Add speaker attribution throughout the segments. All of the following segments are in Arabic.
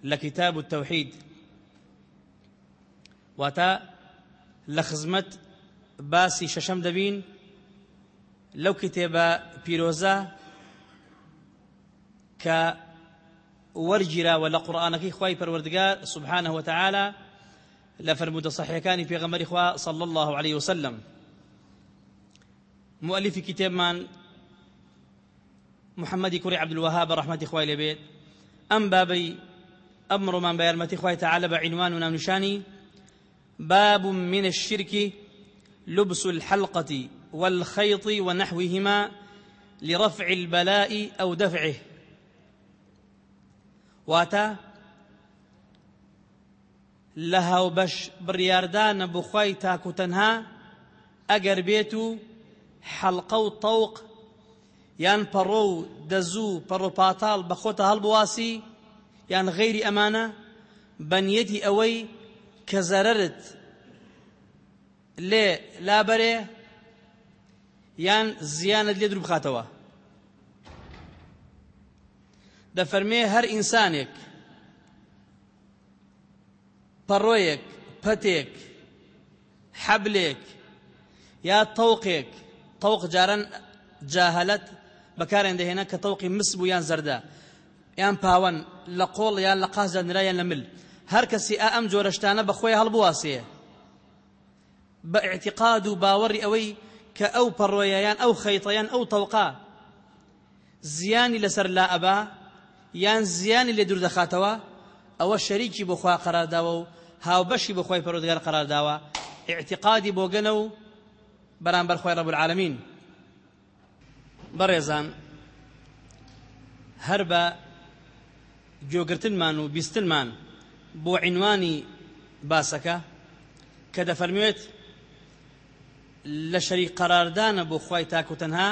Speaker 1: شەشەم لە کتاب و تەوحید واتە لە خزمەت باسی شەشەم دەبین لەو کتێبە پیرۆزە کە وەرگیراوە لە قورآانەکەی خی پەروەردگار سبحانه وتعالى لە فرمودە صحیەکانی پێغەمەری خوا صلى الله عليه وسلم مؤلفی کتێبمان محەممەدی کوڕی عبدالوهاب ڕحمەتی خوای لەبێت ئەم بابەی خوای تەعالە بە عنوان و نامنیشانی باب من الشرك لبس الحلقة والخيط ونحوهما لرفع البلاء أو دفعه. واتا لها وبش برياردان بخواي تاكو تنها أجر بيتو حەڵقە و تەوق یان پەڕۆ و دەزوو پەڕۆپاتاڵ بە خۆتە هەڵبواسی یان غەیری ئەمانە بەنیەتی ئەوەی کە زەررت لێ لابەرێ یان زیانت لێ دروو بخاتەوە دەفەرمێ هەر ئینسانێک پەڕۆیەک پەتێک حەبلێک یا تەوقێک طوق جاران جاهلت بەکارێن دەهێنا کە تەوقی مس بوو یان زەردە. یان پاوەن لە قۆڵ یان لە قاز دەنرایان لە مل. هەر کەسی ئا ئەم جۆرەشتانە بەخۆی هەڵبواسەیە بە اعتقاد و باوەڕی ئەوەی کە ئەو پەڕۆیەیان ئەو خەیتەیان ئەو تەوقا زیانی لەسەر لا ئەبا یان زیانی لێ دوور دەخاتەوە ئەوە شەریکی بۆ خوا قەرارداوە و هاوبەشی بۆ خۆی پەرۆدگار قەرارداوە اعتقادی بۆ گەنە و بەرامبەر خۆی ڕەب العالمین بەڕێزان هەر بە گوێگرتنمان و بیستنمان بۆ عنوانی باسەکە کە دەفەرموێت لە شەریک قەراردانە بۆ خی تاکو تەنها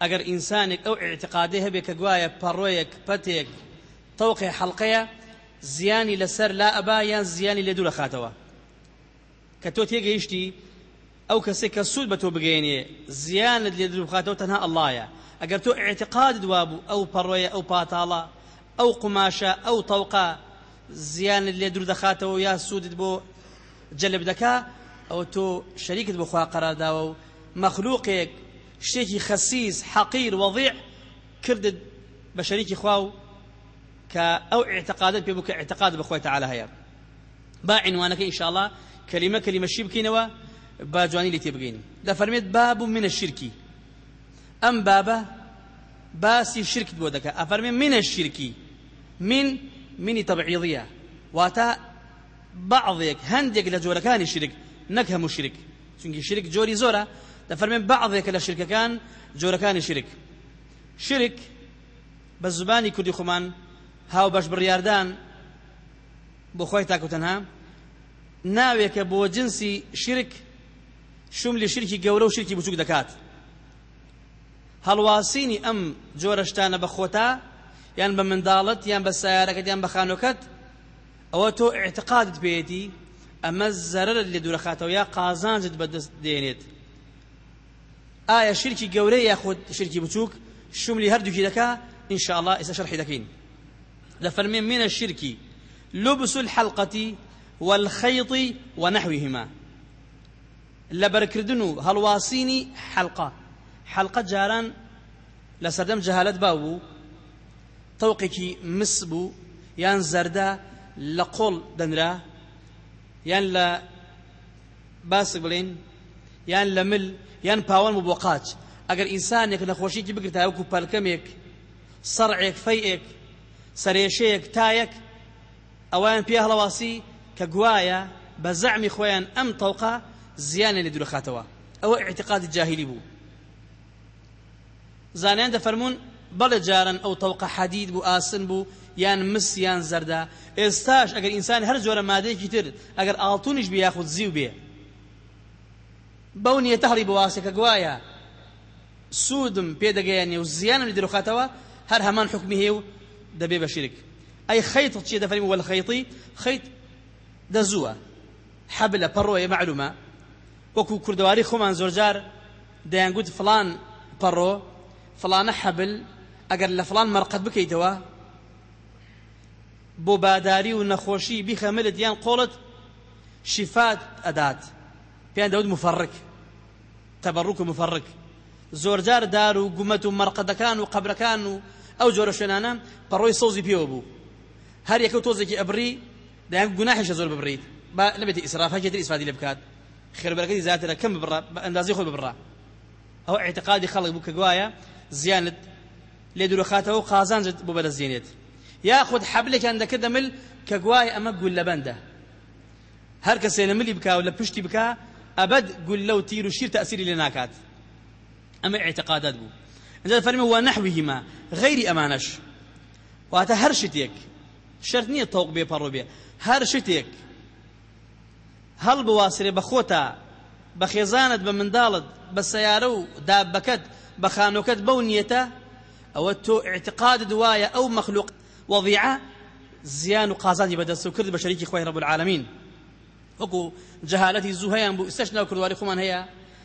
Speaker 1: ئەگەر ئینسانێک ئەو اعتقادی هەبێت کە گوایە پەڕۆیەک پەتێک تەوقی حەڵقەیە زیانی لەسەر لا ئەبا یان زیانی لێ دوو لە خاتەوە. کە تۆ تێگەیشتی ئەو کەسێک کە سوود بە تۆ بگەێنێ زیانت لێ دروبخاتەوە تەنها ئەڵایە ئەگەر تۆ اعتقاد دوابوو ئەو پەڕۆیە ئەو پاتاڵە ئەو قماشە ئەو تەوقا زیانت لێ دوور دەخاتەوە یا سوودت بۆ جەلب دەکا ئەو تۆ شەریکت بۆ خوا قەرارداوە و مەخلووقێک شتێکی خەسیس حەقیر وەضیع کردت بە شەریکی خوا و کە ئەو اعتقادت پێ بوو کە اعتقاد بەخۆی تعالی هەیە با عنوانەکە ئینشاءالله کەلیمە کەلیمەشی بکەینەوە با جوانی لێ تێبگەین دەفەرمێت باب من الشرکی ئەم بابە باسی شرکت بۆ دەکە ئەفەرمێ من الشرکی من منی تەبعیضیە واتە بعضێک هەندێک لە جۆرەکانی شرک نەک هەموو شرک. چونکی شرک جۆری زۆرە دەفەرمێن بەعضێکە لە شرکەکان جۆرەکانی شرک. شرک بە زبانی کوردی خۆمان هاو بەش بڕیاردان بۆ خۆی تاکو تەنها ناوێکە بۆ جنسی شرک شوم لە شرکی گەورە و شرکی بچووک دەکات. هەڵواسینی ئەم جۆرەشتانە بە خۆتا یان بە منداڵت یان بە سیارەکەت یان بە خانۆکەت ئەوە تۆ اعتقادت بێتی ئەمە زەرت لێ دوورەخاتەوە یا قازانجت بەدەست دێنێت ئایا شرکی گەورەی یاخود شرکی بچووک شملی هەردووکی دەکا إن الله ئێستا شەرحی دەکەین لە فەرمێن منە شرکی لبس الحلقة والخيط ونحوهما. لبركردنو هلواسيني حلقة؟ حلقة جاران لسردم باو طوقك مسبو يان زردا لقول دنرا يان لا باسق بلين يان لمل يان باوان مبوقات اگر انسانێک نەخۆشیکی بگرتا وەکو پەلکەمێک سەرعێک فەیئێک سەرێشەیەک تایەک ئەوان پێ هەڵەواسی کە گوایە بە زەعمی خۆیان ئەم تەوقا زیانە لێ دوورخاتەوە ئەوە اعتقادی جاهلی بوو. زانیان دەفەرمونون بەڵێ جارن ئەو تەوقە حەدید بوو ئاسن بوو یان مس یان زەردا. ئێستاش ئەگەر ئینسان هەر جۆرە مادەیەکی تر ئەگەر ئاڵتونیش بێ یاخود زیو بێ. بەو نیەتە هەڵی بواسێکە گوایە. سوودم پێدەگەیانێ و زیانم لێ دروخاتەوە هەر هەمان حکمی هەیە و دەبێ بە شرک ئەی خەیت چیە دەفەرمی؟ وەل خەیتی خەیت دەزووە. حەبلە پەڕۆیە معلومە. وەکو کوردەواری خۆمان زۆرجار دەیانگوت فلان پەڕۆ فلانە حەبل ئەگەر لە فلان مەرقەت بکەیتەوە بۆ باداری و نەخۆشی بیخەملت یان قۆڵت شیفات ئەدات. پێیان دەوت مفەڕک تەبەڕوک و مفەڕک زۆرجار دار و گومەت و مەرقەدەکان و قەبرەکان و ئەو جۆرە شوێنانە پەڕۆی سۆزی پێوە بوو. هەر یەکە تۆزێکی ئەبری دایان گوناحیشە زۆر ببڕیت. با ئیسراف هەکێتر ئیسفادی لێ بکات. خێربەرەکەی زیاترە کەم ببڕە بە ئەندازی خۆی ببڕە ئەو اعتقادی خەڵک بوو کە گوایە لێ دوورخاتەوە و قازانجت بۆ بەدەستێنێت یاخود حەبلێکیان دەکرد دەمل کە گوای ئەمە گول لە بەندە. هەر کەسێ لە ملی بکا و لە پشتی بکا ئەبد گول لەو تیر و شیر تەسیری لێ ناکات. ئەمە اعتقادات بوو. اینجا فەرمی ونحوهما غير ئەمانەش. واتە هەر شتێک. شرط نییە تەوق بێ پەڕۆ بێ. هەر شتێک. هەڵ بواسرێ بە خۆتا بە خێزانت بە منداڵت بە سەیارە و دابەکەت بە خانۆکەت بەو نیەتە ئەوە تۆ اعتقادت وایە ئەو مەخلوق وەضیعە زیان و قازانی بەدەست و کرد بە شەریکی خۆی رب العالمین. وەکو جەهالەتی زوو هەیان بوو ئێستش ناو کردواری خۆمان هەیە.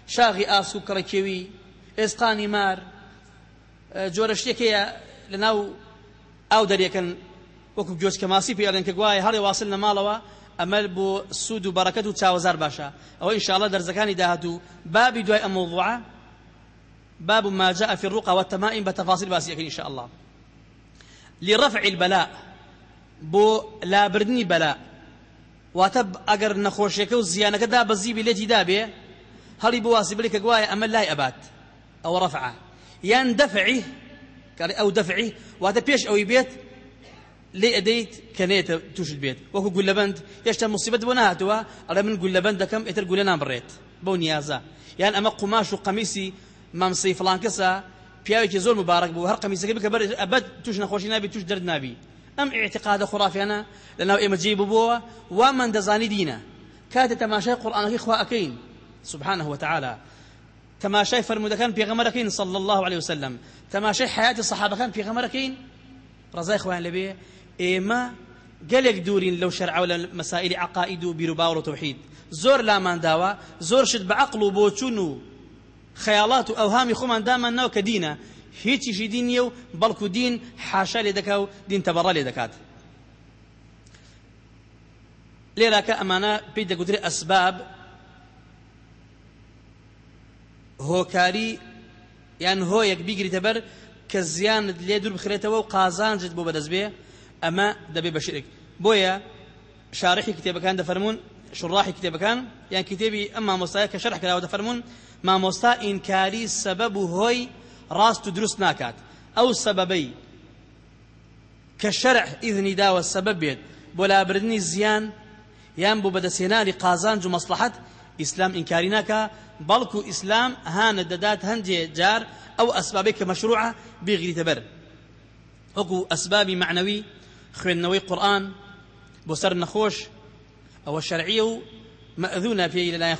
Speaker 1: شاغی ئاسو کڕەکێوی ئێسقانی مار جۆرە شتێکەیە لە ناو ئاو دەریەکەن. وەکو گوێچکە ماسی پێڵێن کە گوایە هەڵێ واصل لە ماڵەوە ئەمە بۆ سوود و بەڕەکەت و چاوەزار باشە. ئەوە ئینشاءڵە دەرزەکانی داهاتوو. بابی دوای ئەم موضوعە باب ما جاء في الرقى والتمائم بتفاصيل باسية إن شاء الله. لرفع البلاء. بو لا بردني بلاء. واتب اگر نخوشيك و زيانك دا بزيبي ليتي دابي هل بواسي بلك قوايا أما لا أبات أو رفعه. يان دفعه أو دفعه وهذا بيش أو يبيت لي أديت كنيت توش البيت وكو قول لبند يشتا مصيبة بناتوا على من قول لبند كم اتر قول لنا بريت بو نيازا يعني أما قماش وقميسي مامسي فلان كسا پیاوێکی زۆر مبارك بوو هەر قەمیسەکە بکە بەر ئەبەت توش نەخۆشی نابی توش دەرد نابی. ئەم اعتقادە خرافیانە لەناو ئێمە جێ ببووە وامان دەزانی دینە. کاتە تەماشای قورآنەکەی خوا ئەەکەین. سبحانه وتعالى. تماشای فرمودەکان پێغەمەرەکەین صلى الله عليه وسلم. تماشای حياتی صحابەکان پێغەمەرەکەین. ڕزای خۆیان لەبێ. ئێمە گەلێک دوورین لەو شەرع و لە مەسائلی عقائد و بیر و باوەڕ و تەوحید. زۆر لامان داوە زۆر شت بە عقل خەیاڵات و ئەوهامی خۆمان دامان ناو کە دینە. هیچیشی دین نیە و بەڵکو دین حاشا لێ دەکا و دین تەبەڕە لێ دەکات. لێرا کە ئەمانە پێی دەگوترێت ئەسباب هۆکاری یان هۆیەک بیگریتە بەر کە زیانت لێ دوور بخرێتەوە و قازانجت بۆ بەدەست بێ ئەمە دەبێ بە شرێک بۆیە شارحی کتێبەکان دەفەرمونون شڕاحی کتێبەکان یان کتێبی ئەم مامۆستایە کە شەرح کراوە دەفەرمونون مامۆستا ئینکاری سەبەب و هۆی ڕاست و دروست ناکات ئەو سەبەبەی کە شەرع ئیذنی داوە سەبەب بێت بۆ لابردنی زیان یان بۆ بەدەستێنانی قازانج و مەسلحەت ئیسلام ئینکاری ناکە بەڵکو ئیسلام جار. ئەو ئەسبابێک کە مەشروعە بێگریتە بەر وەکو ئەسبابی معنەوی خوێندنەوەی قورآن بۆ سەر نەخۆش ئەوە شەرعیە و مەئذونە پێی لەلایەن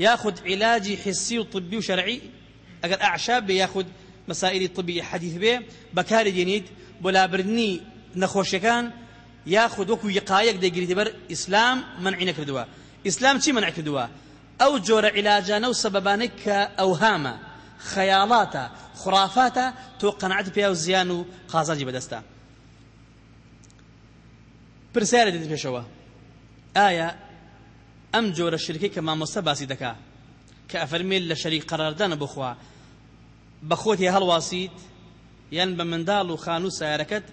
Speaker 1: ياخذ علاجي حسي وطبي وشرعي. اگر أعشاب ياخذ مسائل طبية حديث به بكار دينيد بلا بردني نخوشكان ياخذ وكو يقايق ديگري تبر إسلام منعنا كردوا إسلام چی منع كردوا؟ أو جور علاجانا وسببانك اوهاما خيالاتا خرافاتا تو قناعت بها وزيانو قازاجي بدستا. پرسیارە دێت پێشەوە ئایا ئەم جۆرە شرکی کە مامۆستا باسی دەکا کە ئەفەرمێت لە شەریک قەراردانە بخوا بەخۆتی هەڵواسیت یان بە منداڵ و خان و سیارەکەت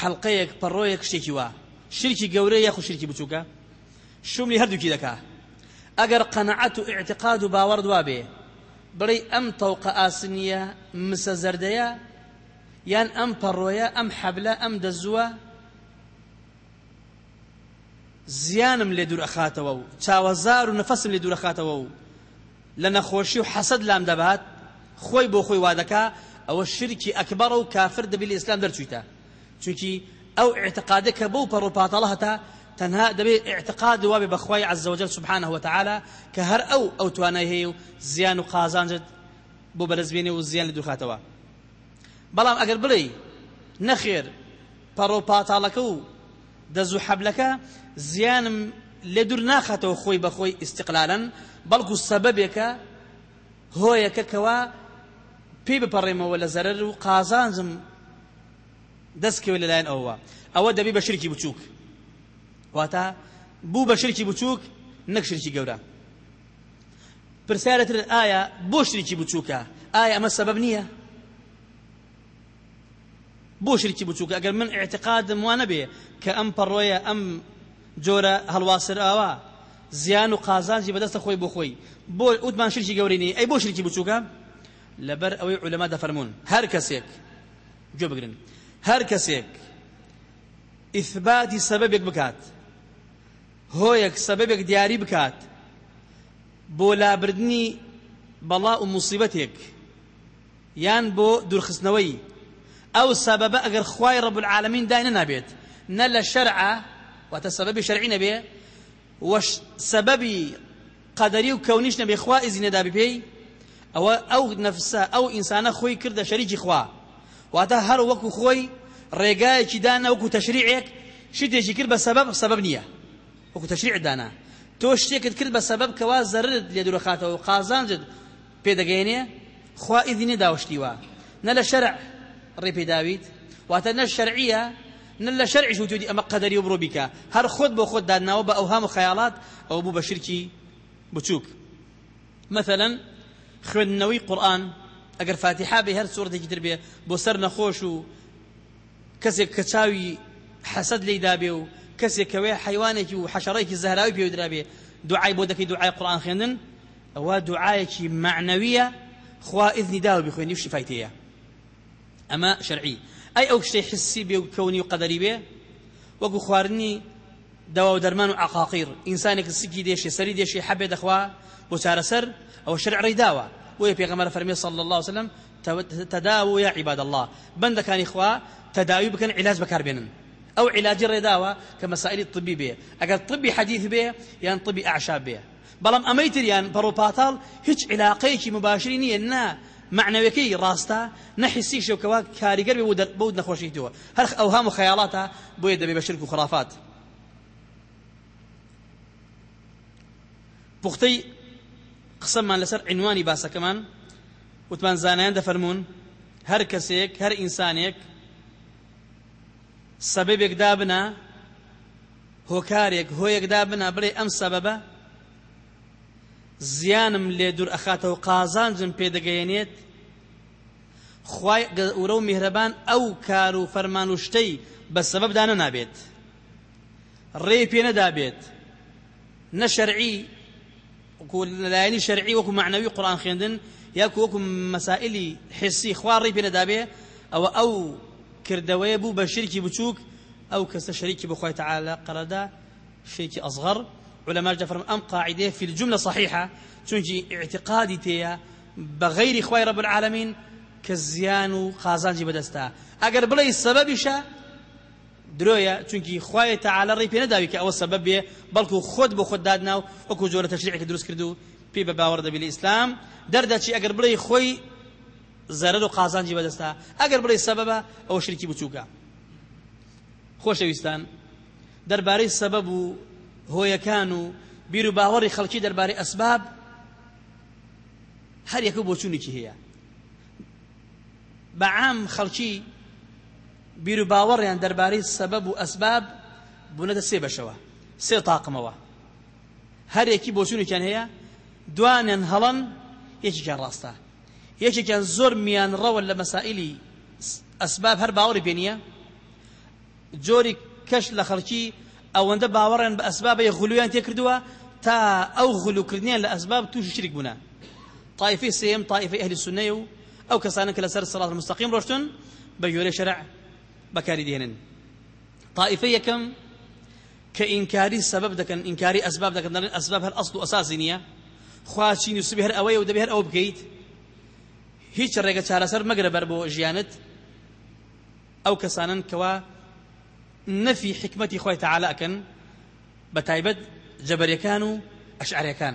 Speaker 1: حەڵقەیەک پەڕۆیەک شتێکی وە شرکی گەورە یاخو شرکی بچووکە؟ شومی هەردووکی دەکا. ئەگەر قەنەعەت و اعتقاد و باوەڕ دوا بێ بڵێ ئەم تەوقە ئاسنیە مسە زەردەیە یان ئەم پەڕۆیە ئەم حەبلە ئەم دەزووە زیانم لێ دوور ئەخاتەوە و. چاوەزار و نەفەسم لێ دوور ئەخاتەوە و. لە نەخۆشی و حەسەد لام دەبات خۆی بۆ خۆی وادەکا ئەوە شرکی ئەکبەڕە و کافر دەبی لە ئیسلام دەرچوویتە. چونکی ئەو اعتقادە کە بەو پەڕ و پاتەڵە هەتا تەنها دەبێت اعتقاد وابێ بەخوای عز وجل سبحانه وتعالى کە هەر ئەو ئەو توانای هەیە و زیان و قازانجت بۆ بەرزبێنێ و زیان لە دوورخاتەوە بەڵام ئەگەر بڵێ نەخێر پەڕۆ پاتاڵەکە و دەزوو حەبلەکە زیانم لێ دوور ناخاتەوە خۆی بەخۆی ئیسیقلالەن بەڵکو سەبەبێکە هۆیەکە کەوا پێی بپەڕێمەوە لە زەرەر و قازانجم دەستکەوە لەلایەن ئەوە ئەوە دەبی بە شرکی بچووک. واتە؟ بوو بە شرکی بچووک نەک شرکی گەورە. پرسیارەتر ئایا بۆ شرکی بچووکە؟ ئایا ئەمە سەبەب نییە؟ بۆ شرکی بچووکە. ئەگەر من اعتقادم وانە بێ کە ئەم پەڕۆیە ئەم جۆرە هەڵواسر ئاوا. زیان و قازانجی بەدەستە خۆی بۆ خۆی. بۆ وتمان شرکی گەورینی ئەی بۆ شرکی بچووکە؟ لەبەر ئەوەی عولەما دەفەرمونون. هەر کەسێک گوێ بگرن. هەر کەسێک ئیثباتی سەبەبێک بکات. هۆیەک سەبەبێک دیاری بکات. بۆ لابردنی بەڵا و مصیبەتێک یان بۆ دوورخستنەوەی ئەو سەبەبە ئەگەر خوای ڕب العالمین داینە نابێت نە لە شەرعە واتە سەبەبی شەرعی نەبێ؟ وەش سەبەبی قەدەری و کەونیش نەبێ خوا ئیزی نەدابی پێی؟ ئەوە ئەو نەفسە ئەو ئینسانە خۆی کردە شەریکی خوا. واتە هەر وەکو خۆی ڕێگایەکی دانا وەکو تەشریعێک شتێکی کرد بە سەبەب سەبەب نییە. وەکو تەشریع دانا. تۆ شتێکت کرد بە سەبەب کەوا زەرت لێ دوورەخاتەوە و قازانجت پێدەگەێنێ خوا ئیدی نەداوەشتیوە نە لە شەرع ڕێ پێداویت واتە نە شەرعیە نە لە شەرعیش وتودی ئەمە قەدەری و بڕۆ بیکە هەر خۆت بۆ خۆت دادناوە بە ئەوهام و خەیاڵات ئەو بوو مثلا خوێندنەوەی قورآن ئەگەر فاتحا بێ هەر سوورەتێکی تر بێ بۆ سەر نەخۆش و کەسێک کە چاوی حەسەد لێی دابێ و کەسێک کەوێ حیوانێکی و حەشەڕێکی زەهراوی پێ درابێ دوعای بۆ دەکەی دوعای قورآن خوێندن ئەوە دوعایەکی معنەویە خوا ئذنی داوە بخوێنی و شفایتەیە. ئەمە شەرعی ئەی ئەو شتەی حسی بێ و کەونی و قەدەری بێ وەکو خواردنی دەوا و دەرمان و عقاقیر ئینسانێک سکی دێشێ سەری دێشێ حەبێ دەخوا بۆ چارەسەر ئەو شەرع ڕێداوە وی پێغەمبەر فەرمی صلی الله عليه وسلم تداووا يا عباد الله. بندكاني خوا تداوي بكن علاج بكار بينن. أو علاج رداوه كمسائل الطبي به. اگر طبي حديث به يعني طبي أعشاب به. بەڵام ئەمەیتریان پەڕۆپاتاڵ هیچ علاقەیەکی مباشری نییە نا معنەوەکەی ڕاستە نەحیسی شێوکەوە کاریگەر بێ بۆ نەخۆشیتەوە هەر ئەو هەم و خەیاڵاتە بۆیە دەبێ بە شرک و خرافات. پوختەی قسەمان لەسەر عنوانی باسەکەمان وتمان زانایان دەفەرمونون هەر کەسێک هەر ئینسانێک سەبەبێک دابنا هۆکارێک هۆیەک دابنا بڵێ ئەم سەبەبە زیانم لێ دوور ئەخاتەوە قازانجم پێدەگەیەنێت خوای گەورە و میهرەبان ئەو کار و فەرمان و شتەی بە سەبەبدانە نابێت ڕێ پێ نەدابێت. نە شەرعی لەلایەنی شەرعی وەکو معنەوی قورآن خوێندن یاکو وەکو مەسائلی حسی خوا ڕێ پێ نەدابێ ئەوە ئەو کردەوەیە بوو بە شرکی بچووک ئەو کەسە شەریکی بخوای تعالە قەرەدا شێکی ئەزغەر علماء جفرم أم قاعدة في الجملة صحيحة تنجي اعتقادي تيا بغير خواي رب العالمين كزيان وخازان جي بدستا أقر بلي السبب شا درويا تنجي خواي تعالى ري بينا داوي كأو السبب بلكو خود بخود دادنا وكو جولة تشريعك دروس كردو پێ بە باوەڕدا بالئسلام دەردەچی ئەگەر بڵێ خۆی زەرد و قازانجی بەدەستا ئەگەر بڵێ سەبەبە ئەوە شرکی بچووکە. خۆشەویستان. دەربارەی سەبەب و هۆیەکان و بیر و باوەڕی خەڵکی دەربارەی ئەسباب هەر یەکە بۆ چوونێکی هەیە. بەعام خەڵکی بیر و باوەڕیان دەربارەی سەبەب و ئەسباب بوونەتە سێ بەشەوە سێ تاقمەوە. هەر یەکی بۆ چوونێکیان هەیە دوانیان هەڵەن یەکێکیان ڕاستە. یەکێکیان زۆر میان ڕەوە لە مەسائلی ئەسباب هەر باوەڕی پێ نییە. جۆری کەش لە خەڵکی ئەوەندە باوەڕیان بە ئەسبابە غلویان تێکردووە تا ئەو غلوکردنیان لە ئەسباب تووشی شرک بوونە طائفة سيم طائفة أهل السنة أو كسانك لسر الصراط المستقيم رشتن بيولي شرع بكاري دينن طائفة كم كإنكاري السبب دكن إنكاري أسباب دكن أسباب هالأصل أساسي نية؟ خواتشين يسبي هر أوي ودبي هر أو بكيت. هیچ ڕێگە چارەسەر مەگرە بەر بۆ ژیانت ئەو کەسانن کەوا نەفی حکمەتی خۆی تەعاالەکەن بە تایبەت جەبەرەکان و ئەشعرەکان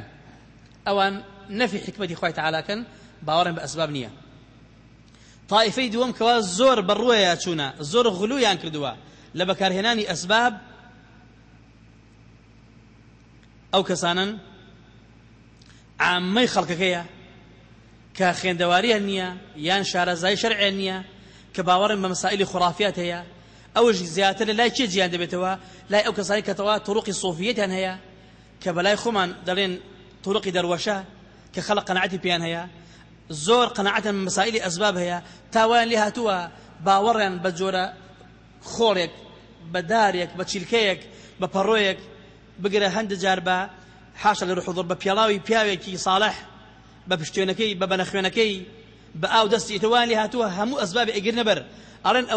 Speaker 1: ئەوان نفي حكمة خوي تعالى كان باورن بأسباب نية. طائفي دوم كوا زور برويا ياتشونا زور غلو يان كردوا. لبكار هناني أسباب أو كسانا عامي خلقكيا كخين النية كباورن بمسائل خرافيات هي أو زيادة لا لا أو كساني كتوا طرق الصوفية هي كبلاي خمان دلين طرق دروشة كخلق قناعتي بيان هيا زور قناعة من مسائل أسباب هيا تاوان لها توا باوريان بجورة خوريك بداريك بتشيلكيك ببرويك بقرا هند جاربا حاشا لروح ضرب بيلاوي بياويكي صالح ببشتينكي ببنخوينكي بآو دستي توان لها توا همو أسباب إقر نبر أرن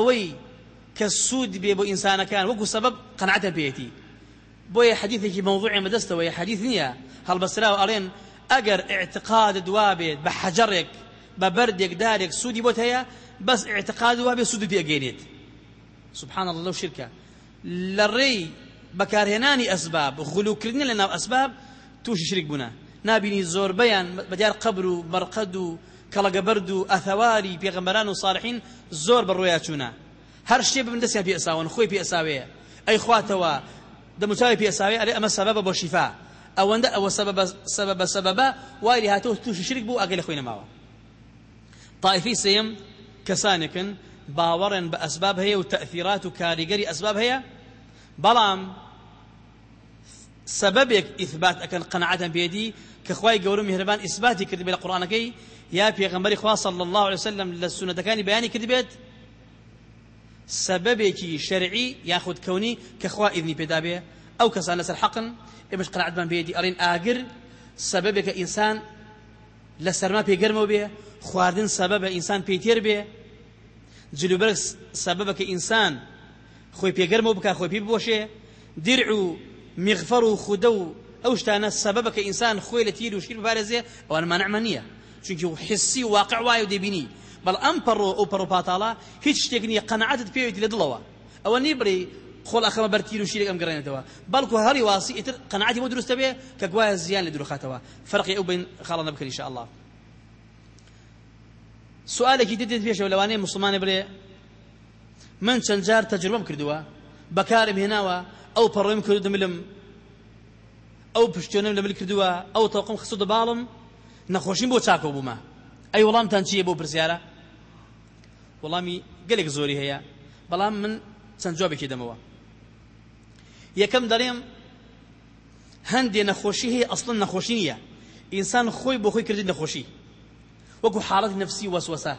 Speaker 1: أوي كالسود بيبو إنسان كان. وكو سبب قناعته بيتي بوي حديثك موضوع مدسته ويا حديث نية. هل بسراو أرين ئەگەر اعتقاد دوابێت بە حەجەڕێک بە بەردێک دارێک سوودی بۆت هەیە بەس اعتقاد وابێ سوود پێگەێنێت سبحان الله لەو شرکە لە ڕێی بەکارهێنانی ئەسباب غلوکردنی لە ناو ئەسباب تووشی شرک بوونە نابینی زۆربەیان بەدیار قبر و بەرقەد و کەڵەگەبەرد و ئەثەواری پێغەمبەران و هەر شتێ دەستیان پێ ئەساون خۆی پێ ئەساوەیە ئەی خواتەوە دەموچاوی پێ ئەساوێ ئەرێ ئەمە سەبەبە بۆ سبب سبب سبب وای لە هاتۆ تووشی شرک بوو ئەگەی لە خۆی نەماوە. طائفی سێم کەسانێکن باوەڕێن بە ئەسباب هەیە و تەثیرات و کاریگەری ئەسباب هەیە. بەڵام سببێک ئیثبات ئەکەن قەنەعەتەن پێدی کە خوای گەورە میهرەبان ئیثباتی کرد بێت لە قورآنەکەی یا پێغەمبەری خوا صلی الله عليه وسلم لە سونەتەکانی بەیانی کرد بێت سببێکی شەرعی یاخود کەونی کە خوا ئیذنی پێدا بێ. ئەو کەسان لەسەر حەقن ئێمەش قەنەعەتمان بێتی ئەڕێن ئاگر سەبەبێکە ئینسان لە سەرما پێگەرمەوە بێ خواردن سەبەبە ئینسان پێی تێر بێ سەبەبە کە ئینسان خۆی پێگەرمەوە بکە خۆی پێ ببۆشێ. درع و میغفەر و خودە و ئەو شتانە سەبەبە کە ئینسان خۆی لە تیر و واقع وایە و دەبینی. بەڵ ئەم پەڕۆ ئەو پەڕۆ پاتاڵە هیچ شتێک نییە قەنەعەتت پێوێتی لە دڵەوە. ئەوە نیبڕی خۆڵ ئەخەمە بەرتیر و شیرێک ئەم گەڕێنێتەوە. بەڵکو هەڵی واسی ئیتر قەنەعەتی بۆ دروستە بێ کە گوایە زیان لە دروخاتەوە. فەرقی ئەو بین خاڵە نەبکەن ئینشاء الله سوالێکی دێت پێشەوە لەوانەیە مسلمانێ بڵێ من چەند جار تەجربەم کردووە بەکارم هێناوە ئەو پەڕۆیم کردم لەم ئەو پشتێنم لە مل کردووە ئەو تەوقم خسو دەباڵم نەخۆشیم بۆ چاکۆ بوومە. ئەی وەڵامتان چییە بۆ پرسیارە وەڵامی گەلێک زۆری هەیە. بەڵام من چەند جوابێکی دەمەوە. یەکەم دەڵێم هەندێ نەخۆشی هەیە ئەسڵن نەخۆشی نییە. ئینسان خۆی بۆ خۆی کردی نەخۆشی. وەکو حاڵەت نفسی وەسوەسە.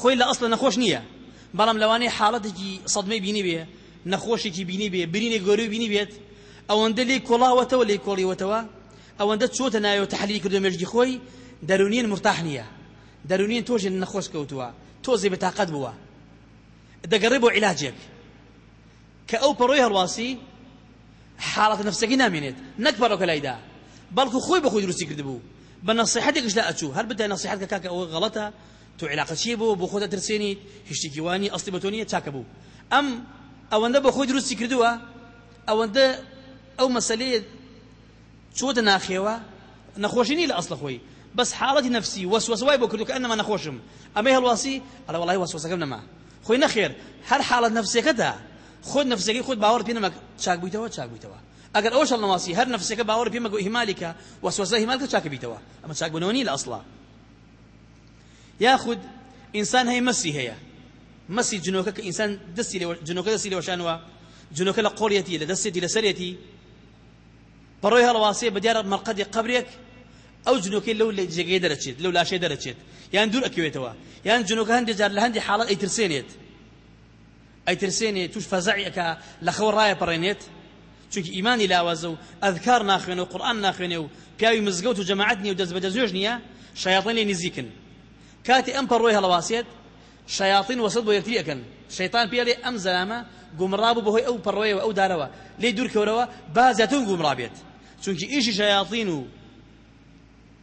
Speaker 1: خۆی لە ئەسڵە نەخۆش نییە. بەڵام لەوانەیە حاڵەتێکی سەدمەی بینی بێ نەخۆشێکی بینی بێ برینێک گەورەی بینی بێت. ئەوەندە لێ کۆڵاوەتەوە لێ کۆڵیوەتەوە. ئەوەندە چۆتە نایەوە تحلیل کردو مێژگی خۆی دەرونین مرتاح نییە. دەرونین تۆژێن نەخۆش کەوتووە. بەتاقەت بووە دەگەڕێ بۆ عیلاجێک کە ئەو پەڕۆی هەڵواسی حالة نفسك نامينيت نكبر وكلايدا بل خوي بخوي دروسي كردبو بنصيحتك إيش لا أتشو؟ هل بدها نصيحتك كاكا أو غلطها تو علاقة شي بو بخوده ترسيني هشتكي واني أصلي بتونية تاكبو أم أو انده بخوي دروسي كردوا أو انده أو چۆتە ناخێوە نەخۆشینی لە ئەسڵە خۆی بۆ کردو کە ئەنەما نەخۆشم ئەمەی هەڵواسی ئەلە وڵی وەسوەسەکەم نەما خۆی نەخێر هەر حاڵەت نفسەکەدا خۆت نفسەکەی خۆت باوەڕ پێ نەمە چاک بوویتەوە چاک بوویتەوە ئەگەر ئەوش هەڵنەواسی هەر نفسەکە باوەڕ پێ مەگو ئیهمالیکە وەسوەسە هیمالکە چاکە بیتەوە ئەمە چاک بوونەوە لە ئەسڵا یاخود ئینسان هەیە مەسی هەیە مەسی جنۆکە کە ئینسان دەستی جنۆکە دەستی لەوەشانوە جنۆکە لە قۆڵیەتی لە دەستێتی لەسەرێتی بەڕۆی هەڵواسێ بە دیارە مەرقەدی قبرێک ئەو جنۆکەی لەو لە جێگەی دەرەچێت لەو لاشێ دەرەچێت یان دوور ئەکەوێتەوە یان جنۆکە هەندێک جار لە هەندی حاڵەت ئەیترسێنێت ئەیترسێنێت توش فەزعی ئەکا لە خەوە ڕایە پەڕێنێت. چونکی ئیمانی لاوازە و ئەذکار ناخوێنە و قورئان ناخوێنێ و پیاوی مزگەوت و جەماعەت نیە و دەست بە دەزێژ نییە شەیاطین لێ نزیکن. کاتی ئەم پەڕۆی هەڵواسێت شەیاطین وەسەد بۆ یەکتری ئەکەن شەیطان پێ لێ ئەم زەلامە گومڕا بوو بەهۆی ئەو پەڕۆیەوە ئەو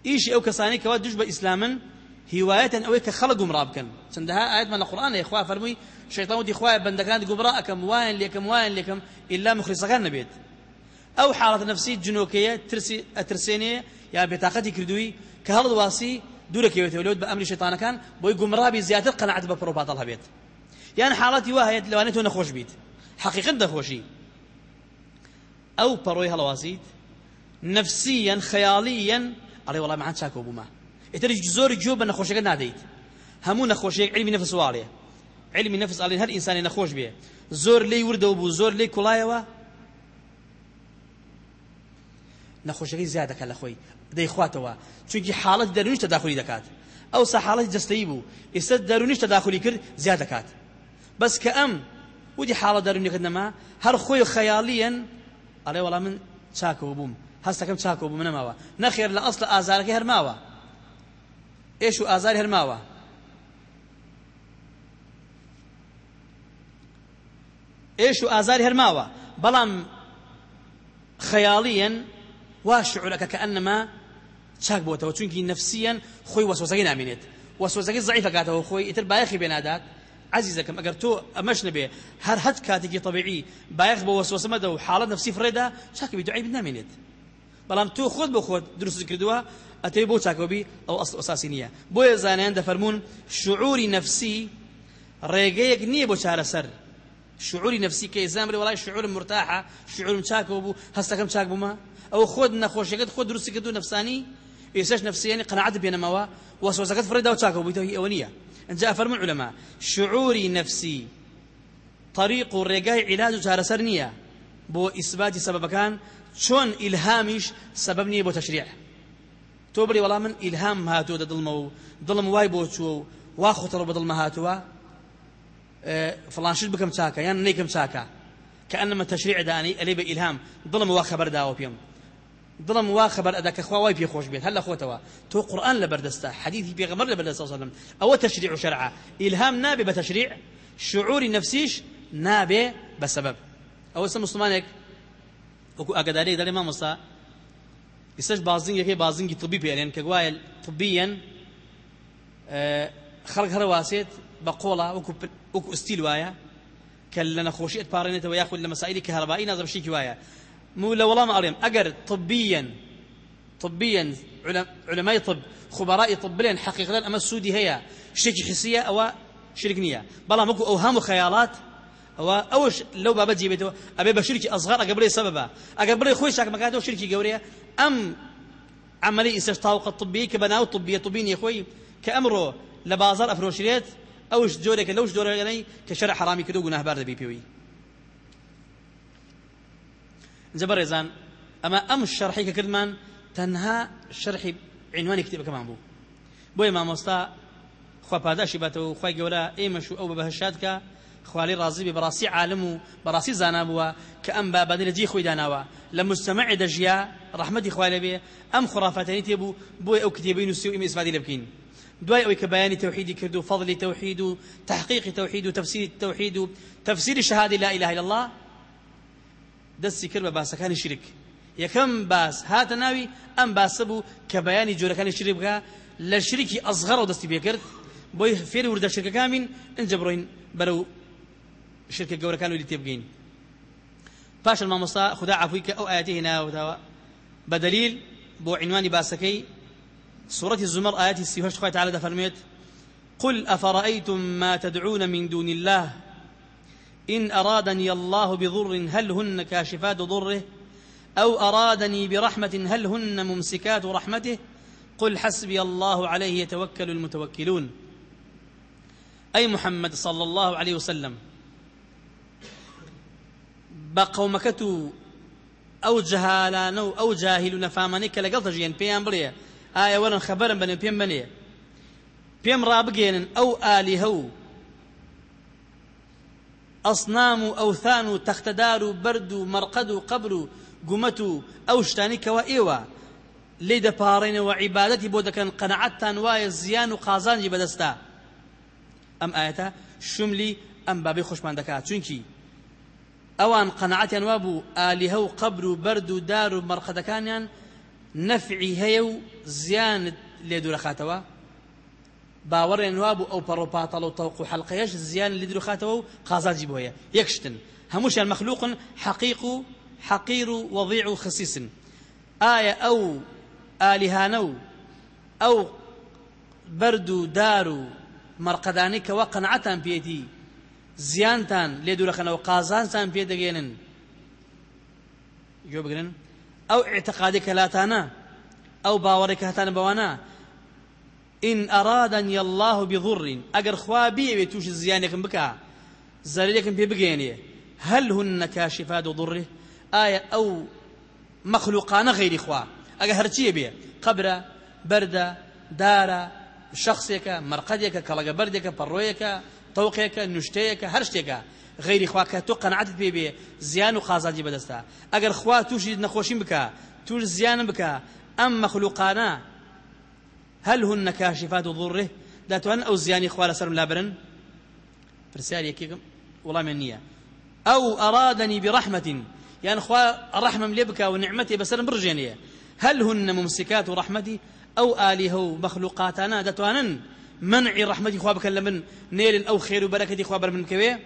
Speaker 1: ئیشی ئەو کەسانی کەوا دوش بە ئیسلامن هیوایەتەن ئەوەی کە خەڵک گومڕا بکەن چەندەها ئاەتمان لە قورآن خوا فەرمووی شەیطان وتی خوایە بەندەکان گومڕا ئەەکەم وایان لێکم وایان لێکم ئیلا مخلیسەکان نەبێت ئەو حاڵەت نفسی جنۆکەیە ترسی ئەترسێنێ یا بێتاقەتی کردووی کە هەڵ واسی دوورەکەوێتەوە لەوت بە ئەمری شەیطانەکان بۆی گومڕابی زیاتر قەنەعەت بە پڕۆپاتەڵ هەبێت یان حاڵەتی وا هەیە لەوانێت تۆ نەخۆش بیت حقیقت دەخۆشی ئەو پەڕۆی هەڵواسیت نفسيا خياليا علي والله ما عاد شاكو بما يترج زور جوب نخوشك ناديت؟ همو نخوشك علمي نفس واليه علمي نفس علي هر إنسان نخوش به زور لي ورده وبو زور لي كلايوا نخوشەکەی زیادەکە لە خۆی دەیخواتەوە چونکی حاڵەت دەرونیش تەداخلی دەکات ئەو سا حاڵەتی جستەی بوو ئێستا دەرونیش تەداخلی کرد زیاد دەکات بەس کە ئەم ودی حاڵە دەرونیەکەت نەما هەر خۆی ئەڵێ من چاکەوە بووم هەستەکەم چاکۆ بوو منەماوە نەخێر لە ئەسڵ ئازارەکەی هەرماوە ئێش و ئازاری هەرماوە ئێش و ئازاری هەرماوە بەڵام خەیاڵیەن وا شعورەکە کە ئەنەما چاک بۆتەوە چونکی نفسیەن خۆی وەسوسەکەی نامێنێت. وەسوسەکەی زعیفەکاتەوە خۆی ئیتر بایەخی بێنادات. عزیزەکەم ئەگەر تۆ ئەمەش نەبێ هەر هەت کاتێکی طبیعی بایەخ بە وەسوسەمەدە و حاڵەت نفسی فڕێدا چاکە بی دوعی بنامێنێت. بەڵام تۆ خۆت بۆ خۆت دروست کردووە ئەتەوی بۆ چاکۆبی ئەو ئەسڵ ئەساسی نییە. بۆیە زانیان دەفەرمونون شعوری نفسی ڕێگەیەک نییە بۆ چارەسەر شعوری نفسی کە ئێزان بڵێ وڵای شعورم مرتاحە شعورم چاکەوە بوو هەستەکەم چاک بوومە. ئەو خۆت نەخۆشیەکەت خۆت دروستی کردو نفسانی ئێسش نفسیانی قناعت بێنەمەوە وەسوسەکەت فڕێدا و چاکەوە بوویتەوە ئەوە نییە. انجا فرمون علماء شعوري نفسي طريق الرجاء علاج چارەسەر نییە. بۆ ئیسباتی سەبەکان چۆن ئیلهامیش سبب نییە بۆ تەشریع تۆ من ئیلهام هاتووە دە دڵمە و دڵم وای بۆ چووە و وا خۆتەڕە بە دڵمە هاتووە فڵانشت بکەم چاکە یان نیکەم چاکە کە ئەنمە تەشریع دانی ئەلێ بە ئیلهام دڵم وا خەبەر داوە پێم دڵم وا خەبەر ئەدا کە خوا وای پێ خۆش بێت هەر لە خۆتەوە تۆ قورآن لە بەردەستە حەدیثی پێغەمبەر لە بەردەستە سەلەم ئەوە تەشریع و شەرعە ئیلهام نابێ بە نفسیش وەکو ئاگدارەیە دەڵێ مامۆستا ئێستش بازنگێکی بازنگی طبی پێێنێن کە گوایە طبیەن خەڵک هەر واسێت بە قۆڵا وەکو ئستیل وایە کە لە نەخۆشی ئەتپارێنێتەوە یاخود لە مەسائلی کە هەربایی مو لە وەڵام ئەڵێم ئەگەر طبيا طبيا علماء طب خبراء طب بلين حقيقة أما السودي هي شتێکی حسية أو شرك نية بەڵام وەکو ئەوهام و خەیاڵات ئەوە ئەوش لەو بابە جێبێتەوە ئەبێ بە شرکی ئەزغار ئەگە بڵێ سەبەبە. ئەگەر بڵێ خۆی چاکمەکاتەوە شرکی گەورەیە. ئەم عملی ئیسەش تاوقە طبی کە بەناو طبیە طبینی خۆی کە ئەمڕۆ لە بازار ئەفرۆشرێت ئەوش جۆرێکە لەوش جۆرەگەنەی کە شەرع حرامی کردو گوناهبار دەبی پێوی. جبر يزان أما أم الشرحي ككلمان تنها شرحي عنواني كتب كمان بو بوي ما مستا خوا پاداشی باتەوە خی گەورە ئێمەش و ئەو بە بەهشادکە خوالی ڕازی بێ بەڕاستی عالم و بەڕاستی زانا بووە کە ئەم بابادی لە جێ خۆی داناوە لە مستەمەع دەژیا ڕەحمەتی خوای لەبێ ئەم خرافەتەنی تێبوو بۆی ئەو کتێبەی نووسی و ئێمە ئیسفادی لە بکەین دوای ئەوەی کە بەیانی تەوحیدی کرد و فەضلی تەوحید و تحقیقی تەوحید و تەفسیری تەوحید و تەفسیری شهادی لا إلا الله شرک. باس هاتە ناوی ئەم باسە بوو کە بەیانی جۆرەکانی شری بکە لە شریکی ئەزغەڕ و دەستی پێکرد بۆی فێری وردە بەرەو شرکە گەورەکان ولی تێبگەین پاش المامۆستا خدا عفوی کە ئەو ئاەتی هێناوەتەوە بە دلیل سورة الزمر آيات السيوهش خواه تعالى فرميت قل أفرأيتم ما تدعون من دون الله؟ إن أرادني الله بضر هل هن كاشفات ضره؟ أو أرادني برحمة هل هن ممسكات رحمته؟ قل حسبي الله عليه يتوكل المتوكلون. أي محمد صلى الله عليه وسلم. بقومكتو أو جهالانو أو جاهل نفامانك لقلت جيان بيان بليه ئایا وەرن خەبەرم بنێ پێم بنێ. پێم ڕابگێنن ئەو ئالیهە و ئەسنام و ئەوثان و تەختەدار و بەرد و مەرقەد و قەبر و گومەت و ئەو شتانی کەوا ئێوە. لێ دەپاڕێنەوە عیبادەتی بۆ دەکەن قەنەعەتتان وایە زیان و قازانجی بەدەستا ئەم ئاەتە شملی ئەم بابی خۆشمان دەکات. چونکی ئەوان قەنەعەتیان وابوو ئالیهە و قەبر و دار و مەرقەدەکانیان نەفعی هەیە و زیانت لێ دوورەخاتەوە باوەڕێن وابوو ئەو پەڕۆپاتەڵ و تەوق و حەڵقەیەش زیان لێ دوورخاتەوە و قازاجی بۆیە یەکشتن هەمووشیان مەخلوق حەقیق و حەقیر و وەضیع و خسیسن ئایا بەرد و دار و مەرقەدانی کەوە قەنعەتان زیانتان لێ دوورەخەنەوە قازانتان پێ دەگەێنن گوێ بگرن. ئەو اعتقادی کەلاتانە ئەو باوەڕی کە هەتانە بەوانە ئین ئەرادەنی الله بضڕین ئەگەر خوا بیەوێت تووشی زیانێکم بکە زەرێکم پێ بگەێنێ هەل هن نەکاشفاد و دوڕی ئایا ئەو مەخلوقانە غیری خوا؟ ئەگە هەرچیە بێ؟ قبرە بەردە دارە شخصێکە مرقدێکە کەڵەگە بەردێکە پەڕۆیەکە طوقيك نشتيك هرشتيك غير خوا کە تۆ قەنعەت پێ بێ بەدەستا ئەگەر خوا تووشی نەخۆشیم بکە توش زیانم بکە. ئەم مەخلوقانە هل هن كاشفات ضره دەتوان ئەو زیانی خوا لەسەرم لابرن؟ پرسیار یەکێکم وڵامیان نییە. ئەو ئەرادنی برحمة يعني خوا رحمة لێ بکە و نعمەتی بەسرم هل هن ممسكات رحمتي أو آلهة ومخلوقاتنا دتوانن منع رحمتي خواب كلمن نيل أو خير وبركة خواب من كويه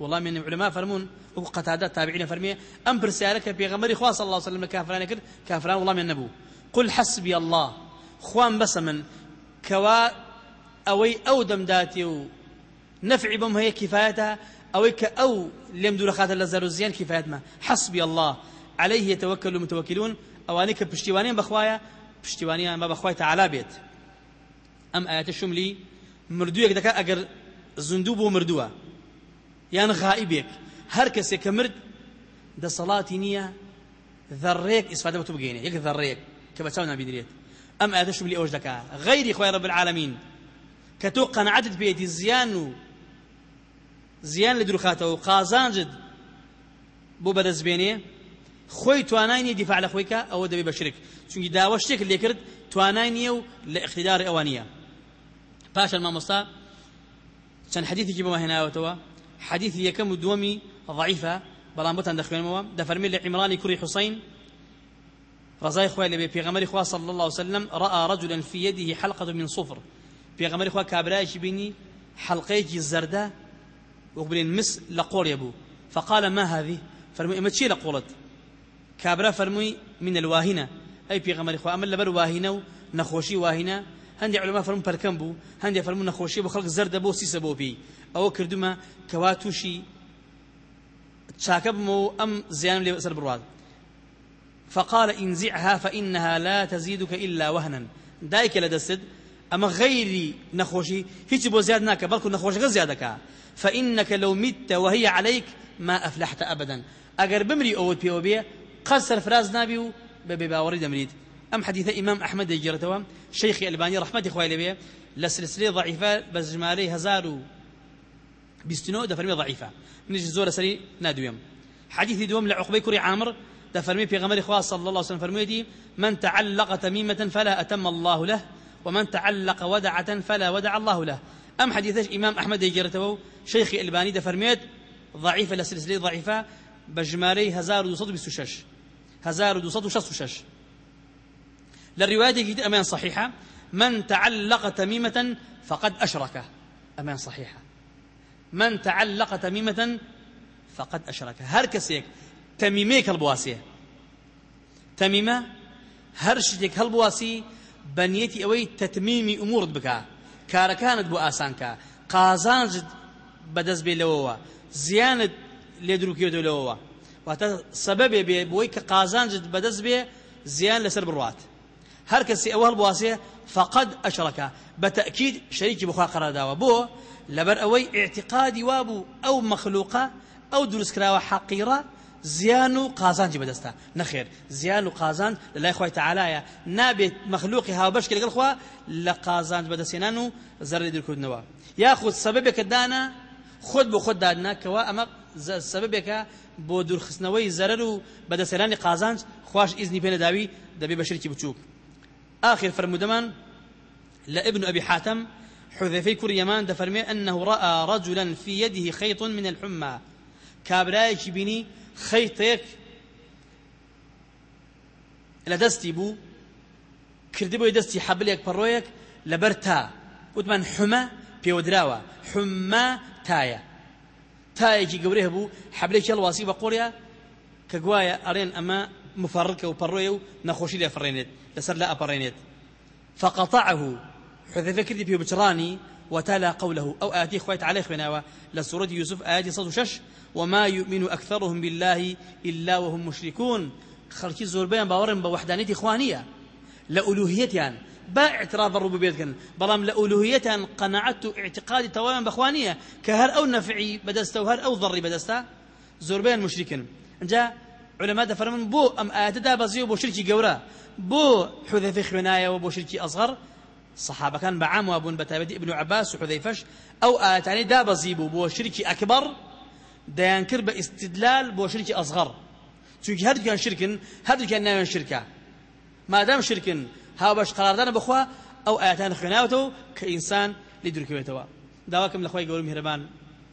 Speaker 1: والله من العلماء فرمون وقو قتادة تابعين فرمية أم برسالك بيغمري خواه صلى الله عليه وسلم كافران كر كافران والله من النبو. قل حسبي الله. خوان بس من كوا أوي أو دم داتي و نفعي بهم هي كفايتها. أو أو لم دول خاطر لزار الزيان كفايت ما. حسبي الله. عليه يتوكل المتوكلون. أوانيك بشتوانين بخوايا. بشتوانين ما بخوايا تعالى بيت. أم آيات الشملي مردويك دكا أجر زندوب ومردوه یان غائبێک. هەر کەسێک کە مرد دەسەڵاتی نییە ذەڕێک ئیسفادە بە تو بگەینێ. یەک ذەڕێک کە بە چاو نابیدرێت ئەم ئادەشم لێ ئەوش دەکا. غەیری خۆی ڕب العالمین کە تۆ قەنعەتت بێتی زیان و زیان لە دروخاتەوە و قازانجت بۆ بەدەستبێنێ خۆی توانای دیفاع لە خۆیکە ئەوە دەبێ بە شرک. چونکی داوە شتێک لێ کرد توانای نییە و لە اقتدار ئەوانیە. پاشە مامۆستا چەند حەدیثێکی بەوە هێناوەتەوە حديث يكم دومي ضعيفة. بلان بوتان دخلين موا. دفرمي لعمران كري حسين. رزاي خواه لبي بيغمري خواه صلى الله عليه وسلم. رأى رجلا في يده حلقة من صفر. بيغمري خواه كابرايش بيني حلقيك الزردة. وقبلين مس لقول يبو. فقال ما هذه؟ فرمي ما تشي لقولت. كابرا فرمي من الواهنة. أي بيغمري خواه أما لبر واهنة نخوشي واهنة. هەندی علما فەرمون پەرکەم بوو هەندێک فەرمون نەخۆشی بۆ خەڵک زەردە بۆ سیسە بۆ پێی ئەوە کردومە کەوا تووشی چاکە بمەوە ئەم زیان لێ سەر فقال انزعها فإنها لا تزيدك إلا وهنا. دايك لدست أما غيري نخوشي هيك بو زياد ناك بلكو نخوش غير زيادك فإنك لو مت وهي عليك ما أفلحت أبدا. أقر بمري أود بي وبي قصر فراز نابيو ببي باوري دمريد أم حديث إمام أحمد يجرتوا شيخ ألباني رحمة إخوة لبيه. لسلسلة ضعيفة بزجماري هزارو بيستنو دفرمي ضعيفة. من زور سري نادويم. حديث دوم لعقبي كري عامر دفرمي في غمر إخوة صلى الله عليه وسلم فرمي من تعلق تميمة فلا أتم الله له ومن تعلق ودعة فلا ودع الله له. أم حديث إمام أحمد يجرتوا شيخ ألباني دفرميت ضعيفة لسلسلة ضعيفة بجماري هزار ودوسط بستشش هزار ودوسط وشش. للرواية أمان صحيحة. من تعلق تميمة فقد أشرك. أمان صحيحة. من تعلق تميمة فقد أشرك. هر كسيك تميميك البواسية تميمة هر شتێک هەڵبواسی بەنیەتی ئەوەی تەتمیمی ئومورت بکە. کارەکانت بۆ ئاسانکە. قازانجت بەدەست بێ لەوەوە. زیانت لێ دروکێتەوە لەوەوە واتە سەبەبێ بێ بۆی کە قازانجت بەدەست بێ هەر کەسی ئەوە هەڵبواسێ فقد ئەشڕەکە بە تەکید شەریکی بخوا قەراداوە بۆ لەبەر ئەوەی اعتقادی وابوو ئەو مەخلوقە ئەو دروستکراوە حەقیرە زیان و قازانجی بەدەستە. نەخێر زیان و قازان لە لای خۆی تەعالایە نابێت مەخلوقی هاوبەشکە لەگەڵ خوا لە قازانج بەدەستێنان و زەرری درکردنەوە یاخود سەبەبێکە دانا خۆت بۆ خۆت دادناکەوە ئەمە سەبەبێکە بۆ دوورخستنەوەی زەرەر و بەدەسێنانی قازانج خوش ئیزنی پێ نەداوی دەبێ بە شرکی بچووک. آخر فرمودمان لابن أبي حاتم حذيفي كور يمان دفرمي أنه رأى رجلا في يده خيط من الحمى. كابرايك بني لە دەستی بوو کردی بۆی دەستی حەبلێک پەڕۆیەک لەبەر تا وتمان حمە پێوەدراوە حمە تایە تایەکی گەورەی هەبوو حەبلێکی هەڵواسی بە قۆریا مفەڕکە و پەڕۆیە و نەخۆشی لێ فڕێنێت لەسەر لا ئەپەڕێنێت فقطعه حذيفة كردي في بجراني وتلا قوله أو آتي خويت عليه خناوة لسورة يوسف آياتي صد شش وما يؤمن أكثرهم بالله إلا وهم مشركون. خلقي زوربيان باورن بوحدانية إخوانية. لألوهيتيان با اعتراف الربوبية كان. بلام لألوهيتيان قناعت اعتقادي تماما بأخوانية. كهر أو نفعي بدستا وهر أو ضري بدستا زوربيان مشركين. جاء علماء دفرمون بو أم آيات دا بزيو بو شركي قورا. بو حذيفة خناية وبو شركي أصغر. صحابة كان بعام وابون بتابدي ابن عباس وحذيفش. أو آتاني دا بزيبو بو شركي أكبر. دەیانکرد بە ئیسیدلال بۆ شرکی ئەزغەڕ چونکی هەردووکیان شرکن هەردووکیان ناوێن شرکە مادام شرکن هاوبەش قراردانە بخوا ئەو ئاەتان خوێناوتەوە کە ئینسان لی دوورکەوێتەوە داواکەم لە خۆی گەورم هێرەبان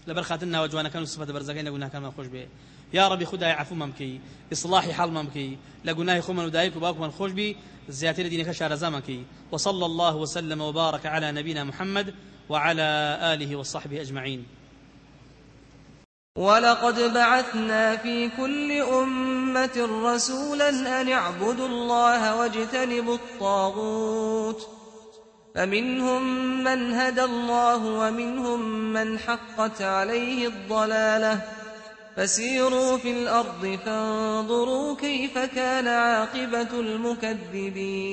Speaker 1: لەبەر خاتن ناوە جوانەکان و سفەتە بەرزەکەی نەگوناکانمان خۆش بێ يا ربي خدای عفومان بکەی إصلاحی حەڵمان بکەی لە گوناهی خۆمان و دایک و باوکمان خۆش بی زیاتر کەی وصلى الله وسلم وبارك على نبينا محمد وعلى آله وصحبه أجمعين.
Speaker 2: ولقد بعثنا في كل أمة رسولا أن اعبدوا الله واجتنبوا الطاغوت. فمنهم من هدى الله ومنهم من حقت عليه الضلالة. فسيروا في الأرض فانظروا كيف كان عاقبة المكذبين.